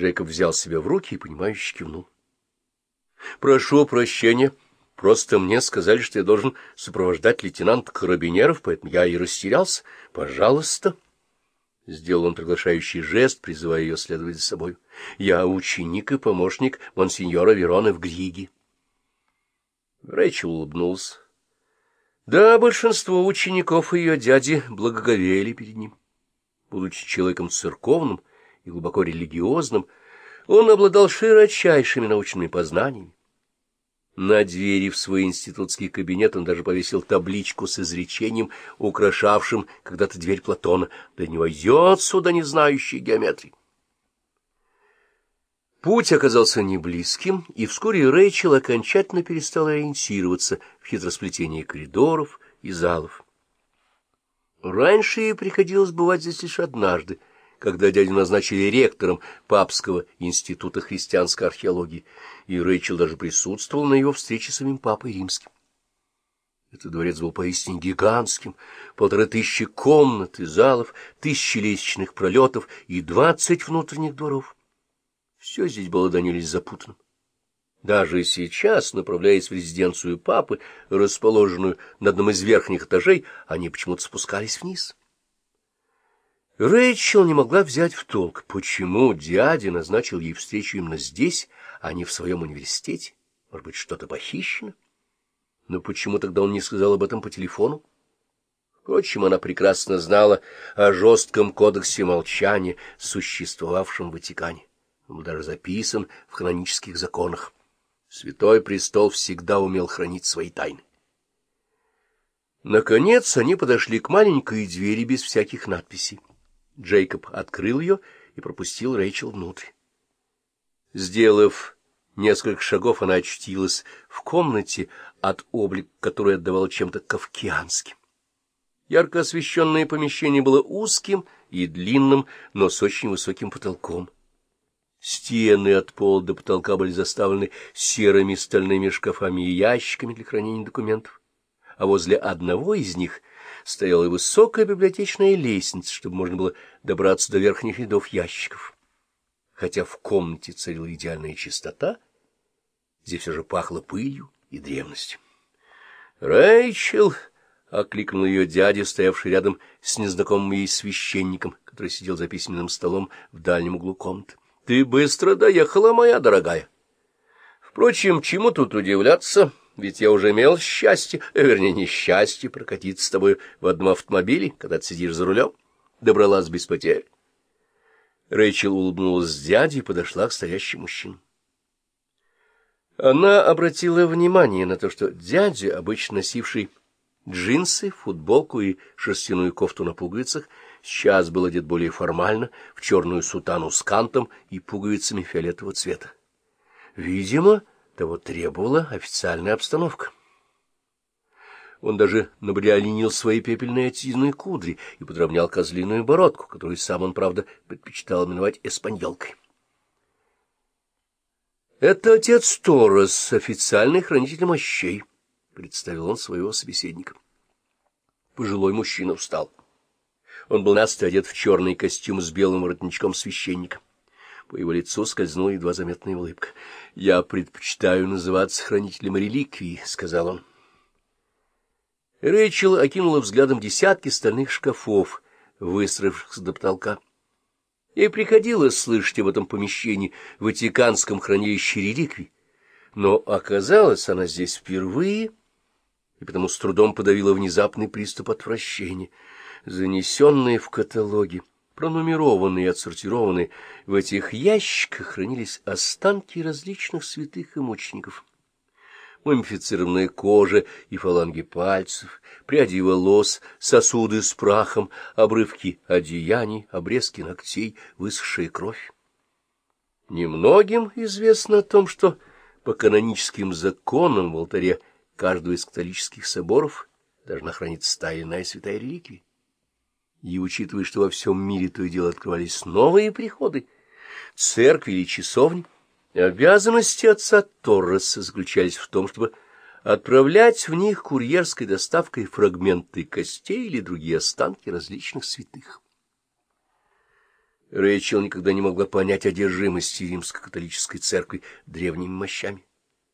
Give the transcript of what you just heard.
Джейкоб взял себя в руки и, понимающе кивнул. — Прошу прощения. Просто мне сказали, что я должен сопровождать лейтенанта карабинеров, поэтому я и растерялся. Пожалуйста. Сделал он приглашающий жест, призывая ее следовать за собой. — Я ученик и помощник монсеньора Вероны в Григе. Рэйчел улыбнулся. Да, большинство учеников ее дяди благоговели перед ним. Будучи человеком церковным и глубоко религиозным, он обладал широчайшими научными познаниями. На двери в свой институтский кабинет он даже повесил табличку с изречением, украшавшим когда-то дверь Платона «Да не войдет сюда не знающий геометрии». Путь оказался неблизким, и вскоре Рэйчел окончательно перестала ориентироваться в хитросплетении коридоров и залов. Раньше ей приходилось бывать здесь лишь однажды, когда дядю назначили ректором Папского института христианской археологии, и Рэйчел даже присутствовал на его встрече с самим Папой Римским. Этот дворец был поистине гигантским, полторы тысячи комнат и залов, тысячи лестничных пролетов и двадцать внутренних дворов. Все здесь было до нельзя запутанным. Даже сейчас, направляясь в резиденцию папы, расположенную на одном из верхних этажей, они почему-то спускались вниз. Рэйчел не могла взять в толк, почему дядя назначил ей встречу именно здесь, а не в своем университете. Может быть, что-то похищено? Но почему тогда он не сказал об этом по телефону? Впрочем, она прекрасно знала о жестком кодексе молчания, существовавшем в Ватикане. Он даже записан в канонических законах. Святой престол всегда умел хранить свои тайны. Наконец они подошли к маленькой двери без всяких надписей. Джейкоб открыл ее и пропустил Рэйчел внутрь. Сделав несколько шагов, она очтилась в комнате, от облик которой отдавал чем-то кавкианским. Ярко освещенное помещение было узким и длинным, но с очень высоким потолком. Стены от пола до потолка были заставлены серыми стальными шкафами и ящиками для хранения документов, а возле одного из них стояла высокая библиотечная лестница, чтобы можно было добраться до верхних рядов ящиков. Хотя в комнате царила идеальная чистота, здесь все же пахло пылью и древностью. «Рэйчел!» — окликнул ее дядя, стоявший рядом с незнакомым ей священником, который сидел за письменным столом в дальнем углу комнаты. Ты быстро доехала, моя дорогая. Впрочем, чему тут удивляться, ведь я уже имел счастье, э, вернее, несчастье, прокатиться с тобой в одном автомобиле, когда ты сидишь за рулем. Добралась без потерь. Рэйчел улыбнулась дяде и подошла к стоящему мужчине. Она обратила внимание на то, что дядя, обычно носивший джинсы, футболку и шерстяную кофту на пуговицах, Сейчас был одет более формально, в черную сутану с кантом и пуговицами фиолетового цвета. Видимо, того требовала официальная обстановка. Он даже набриолинил свои пепельные отсизные кудри и подровнял козлиную бородку, которую сам он, правда, предпочитал именовать эспаньолкой. «Это отец Торрес, официальный хранитель мощей», — представил он своего собеседника. Пожилой мужчина встал. Он был настоя одет в черный костюм с белым воротничком священника. По его лицу скользнула едва заметная улыбка. — Я предпочитаю называться хранителем реликвий, — сказал он. Рэйчел окинула взглядом десятки стальных шкафов, выстроившихся до потолка. Ей приходилось слышать об этом помещении в Ватиканском хранилище реликвий, но оказалась она здесь впервые, и потому с трудом подавила внезапный приступ отвращения — занесенные в каталоги, пронумерованные и отсортированные, в этих ящиках хранились останки различных святых и мучеников. Мумифицированная кожа и фаланги пальцев, пряди волос, сосуды с прахом, обрывки одеяний, обрезки ногтей, высохшая кровь. Немногим известно о том, что по каноническим законам в алтаре каждого из католических соборов должна храниться тайная святая реликвия. И, учитывая, что во всем мире то и дело открывались новые приходы, церкви или часовни, обязанности отца Торреса заключались в том, чтобы отправлять в них курьерской доставкой фрагменты костей или другие останки различных святых. Рэйчел никогда не могла понять одержимости римско-католической церкви древними мощами.